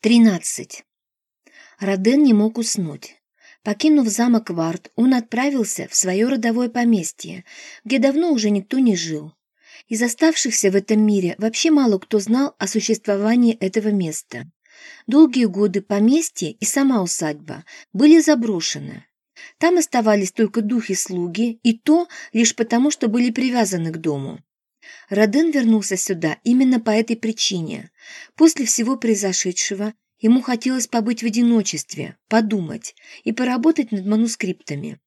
13. Роден не мог уснуть. Покинув замок Варт, он отправился в свое родовое поместье, где давно уже никто не жил. Из оставшихся в этом мире вообще мало кто знал о существовании этого места. Долгие годы поместье и сама усадьба были заброшены. Там оставались только духи-слуги, и то лишь потому, что были привязаны к дому. Роден вернулся сюда именно по этой причине. После всего произошедшего ему хотелось побыть в одиночестве, подумать и поработать над манускриптами.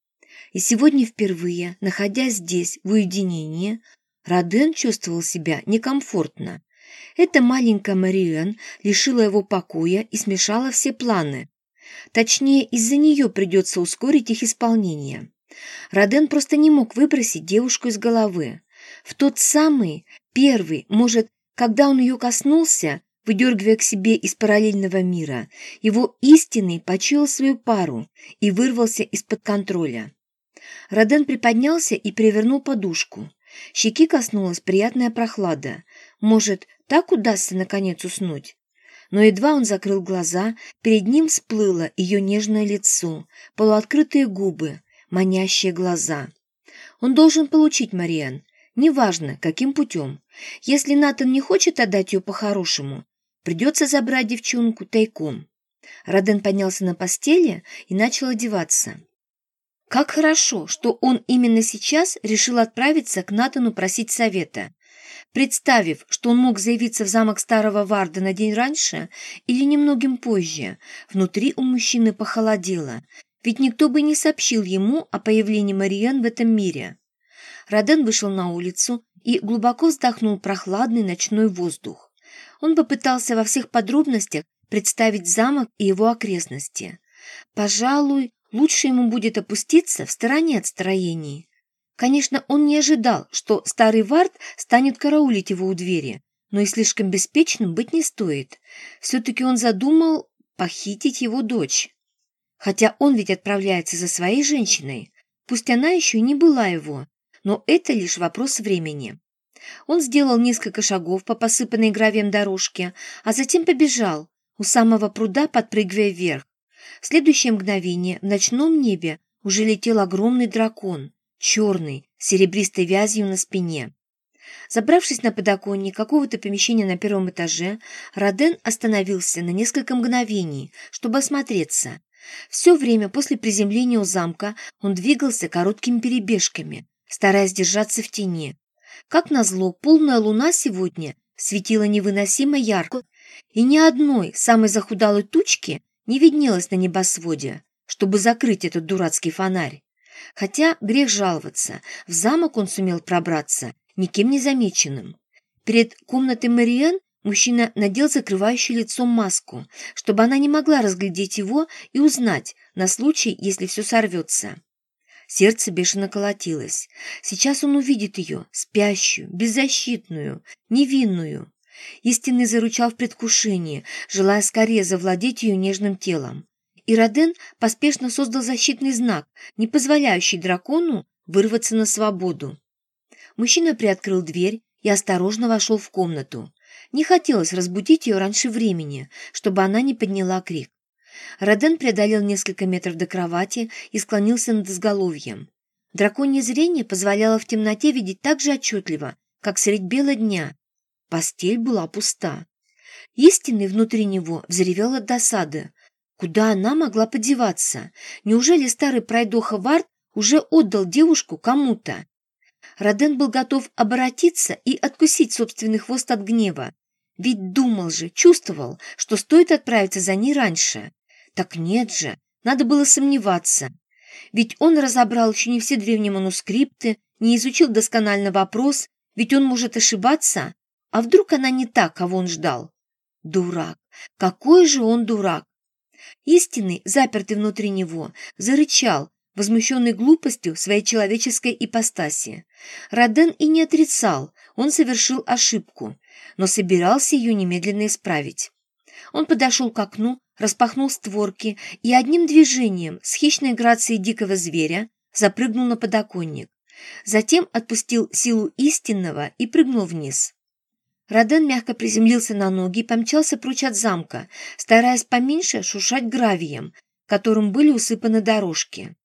И сегодня впервые, находясь здесь, в уединении, Роден чувствовал себя некомфортно. Эта маленькая Мариэн лишила его покоя и смешала все планы. Точнее, из-за нее придется ускорить их исполнение. Роден просто не мог выбросить девушку из головы. В тот самый, первый, может, когда он ее коснулся, выдергивая к себе из параллельного мира, его истинный почуял свою пару и вырвался из-под контроля. Роден приподнялся и перевернул подушку. Щеки коснулась приятная прохлада. Может, так удастся наконец уснуть? Но едва он закрыл глаза, перед ним всплыло ее нежное лицо, полуоткрытые губы, манящие глаза. Он должен получить Мариан, Неважно, каким путем. Если Натан не хочет отдать ее по-хорошему, придется забрать девчонку тайком. Роден поднялся на постели и начал одеваться. Как хорошо, что он именно сейчас решил отправиться к Натану просить совета. Представив, что он мог заявиться в замок Старого Варда на день раньше или немногим позже, внутри у мужчины похолодело, ведь никто бы не сообщил ему о появлении Мариан в этом мире. Роден вышел на улицу и глубоко вздохнул прохладный ночной воздух. Он попытался во всех подробностях представить замок и его окрестности. Пожалуй, лучше ему будет опуститься в стороне от строений. Конечно, он не ожидал, что старый Вард станет караулить его у двери, но и слишком беспечным быть не стоит. Все-таки он задумал похитить его дочь. Хотя он ведь отправляется за своей женщиной, пусть она еще и не была его, но это лишь вопрос времени. Он сделал несколько шагов по посыпанной гравием дорожке, а затем побежал, у самого пруда подпрыгивая вверх. В следующее мгновение в ночном небе уже летел огромный дракон, черный, с серебристой вязью на спине. Забравшись на подоконник какого-то помещения на первом этаже, Роден остановился на несколько мгновений, чтобы осмотреться. Все время после приземления у замка он двигался короткими перебежками, стараясь держаться в тени. Как назло, полная луна сегодня светила невыносимо ярко, и ни одной самой захудалой тучки не виднелось на небосводе, чтобы закрыть этот дурацкий фонарь. Хотя грех жаловаться, в замок он сумел пробраться, никем не замеченным. Перед комнатой Мариен мужчина надел закрывающую лицо маску, чтобы она не могла разглядеть его и узнать на случай, если все сорвется. Сердце бешено колотилось. Сейчас он увидит ее, спящую, беззащитную, невинную. Истинный заручал в предвкушении, желая скорее завладеть ее нежным телом. И Роден поспешно создал защитный знак, не позволяющий дракону вырваться на свободу. Мужчина приоткрыл дверь и осторожно вошел в комнату. Не хотелось разбудить ее раньше времени, чтобы она не подняла крик. Роден преодолел несколько метров до кровати и склонился над изголовьем. Драконье зрение позволяло в темноте видеть так же отчетливо, как средь бела дня. Постель была пуста. Истинный внутри него взревел от досады. Куда она могла подеваться? Неужели старый пройдоха Вард уже отдал девушку кому-то? Роден был готов обратиться и откусить собственный хвост от гнева. Ведь думал же, чувствовал, что стоит отправиться за ней раньше. Так нет же, надо было сомневаться. Ведь он разобрал еще не все древние манускрипты, не изучил досконально вопрос, ведь он может ошибаться. А вдруг она не та, кого он ждал? Дурак! Какой же он дурак! Истинный, запертый внутри него, зарычал, возмущенный глупостью своей человеческой ипостаси. Роден и не отрицал, он совершил ошибку, но собирался ее немедленно исправить. Он подошел к окну, распахнул створки и одним движением с хищной грацией дикого зверя запрыгнул на подоконник. Затем отпустил силу истинного и прыгнул вниз. Роден мягко приземлился на ноги и помчался прочь от замка, стараясь поменьше шушать гравием, которым были усыпаны дорожки.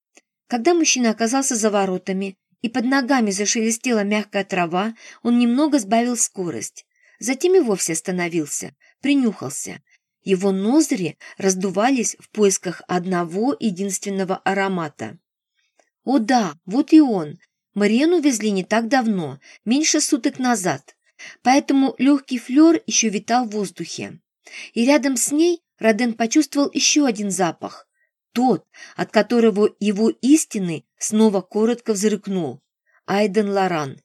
Когда мужчина оказался за воротами и под ногами зашелестела мягкая трава, он немного сбавил скорость. Затем и вовсе остановился, принюхался. Его ноздри раздувались в поисках одного единственного аромата. О да, вот и он. Мариену везли не так давно, меньше суток назад поэтому легкий флер еще витал в воздухе. И рядом с ней Роден почувствовал еще один запах, тот, от которого его истины снова коротко взрыкнул. Айден Лоран.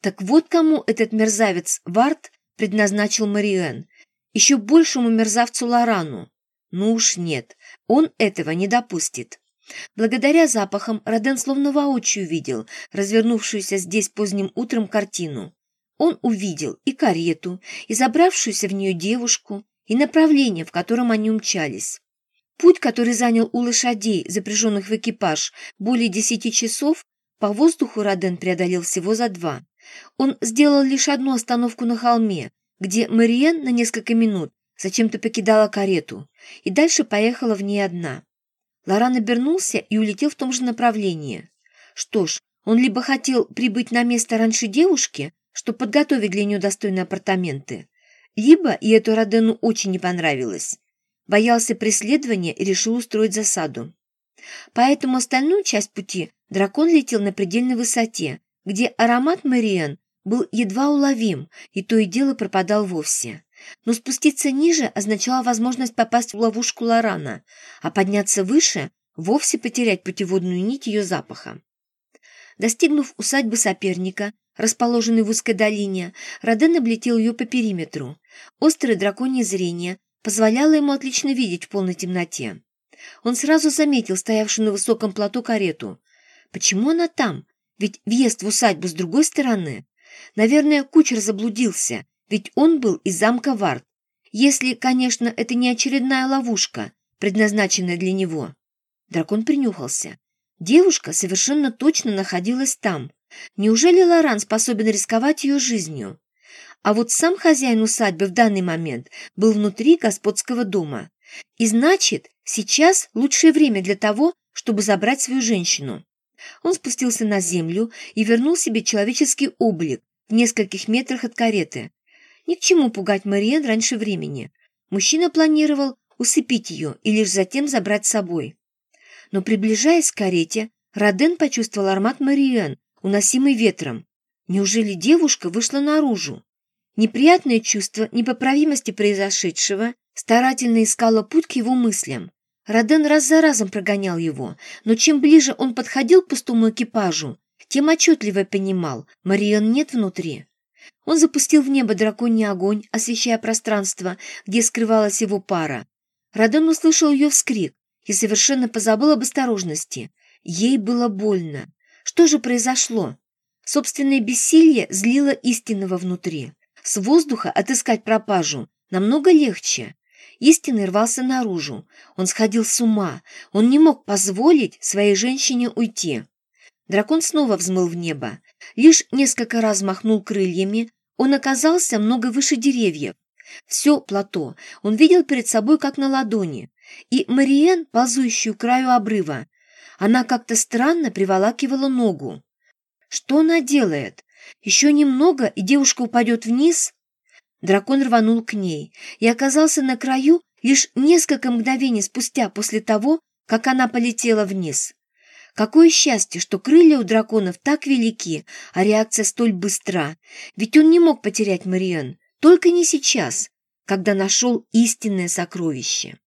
Так вот кому этот мерзавец Варт предназначил Мариэн. Еще большему мерзавцу Лорану. Ну уж нет, он этого не допустит. Благодаря запахам Роден словно воочию видел развернувшуюся здесь поздним утром картину. Он увидел и карету, и забравшуюся в нее девушку, и направление, в котором они умчались. Путь, который занял у лошадей, запряженных в экипаж, более десяти часов, по воздуху Роден преодолел всего за два. Он сделал лишь одну остановку на холме, где Мариен на несколько минут зачем-то покидала карету, и дальше поехала в ней одна. Лоран обернулся и улетел в том же направлении. Что ж, он либо хотел прибыть на место раньше девушки, чтобы подготовить для нее достойные апартаменты, либо, и это Родену очень не понравилось, боялся преследования и решил устроить засаду. Поэтому остальную часть пути дракон летел на предельной высоте, где аромат Мариен был едва уловим, и то и дело пропадал вовсе. Но спуститься ниже означало возможность попасть в ловушку Лорана, а подняться выше – вовсе потерять путеводную нить ее запаха. Достигнув усадьбы соперника, расположенной в узкой долине, Роден облетел ее по периметру. Острое драконье зрение позволяло ему отлично видеть в полной темноте. Он сразу заметил стоявшую на высоком плоту карету. Почему она там? Ведь въезд в усадьбу с другой стороны. Наверное, кучер заблудился, ведь он был из замка Вард. Если, конечно, это не очередная ловушка, предназначенная для него. Дракон принюхался. Девушка совершенно точно находилась там. Неужели Лоран способен рисковать ее жизнью? А вот сам хозяин усадьбы в данный момент был внутри господского дома. И значит, сейчас лучшее время для того, чтобы забрать свою женщину. Он спустился на землю и вернул себе человеческий облик в нескольких метрах от кареты. Ни к чему пугать Мариен раньше времени. Мужчина планировал усыпить ее и лишь затем забрать с собой. Но приближаясь к карете, Роден почувствовал аромат Мариен, уносимый ветром. Неужели девушка вышла наружу? Неприятное чувство непоправимости произошедшего старательно искало путь к его мыслям. Роден раз за разом прогонял его, но чем ближе он подходил к пустому экипажу, тем отчетливо понимал, Марион нет внутри. Он запустил в небо драконий огонь, освещая пространство, где скрывалась его пара. Роден услышал ее вскрик и совершенно позабыл об осторожности. Ей было больно. Что же произошло? Собственное бессилие злило истинного внутри. С воздуха отыскать пропажу намного легче. Истинный рвался наружу. Он сходил с ума. Он не мог позволить своей женщине уйти. Дракон снова взмыл в небо. Лишь несколько раз махнул крыльями. Он оказался много выше деревьев. Все плато он видел перед собой как на ладони. И Мариен, ползущую краю обрыва, она как-то странно приволакивала ногу. Что она делает? Еще немного, и девушка упадет вниз? Дракон рванул к ней и оказался на краю лишь несколько мгновений спустя после того, как она полетела вниз. Какое счастье, что крылья у драконов так велики, а реакция столь быстра. Ведь он не мог потерять Мариан, только не сейчас, когда нашел истинное сокровище.